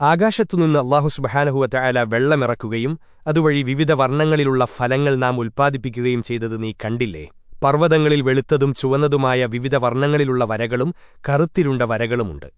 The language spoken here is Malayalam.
ആകാശത്തുനിന്ന് അള്ളാഹുസ്ബഹാനഹുവറ്റ സുബഹാനഹുവറ്റയാല വെള്ളമിറക്കുകയും അതുവഴി വിവിധ വർണങ്ങളിലുള്ള ഫലങ്ങൾ നാം ഉൽപ്പാദിപ്പിക്കുകയും ചെയ്തത് നീ കണ്ടില്ലേ? പർവതങ്ങളിൽ വെളുത്തതും ചുവന്നതുമായ വിവിധ വർണങ്ങളിലുള്ള വരകളും കറുത്തിരുണ്ട വരകളുമുണ്ട്.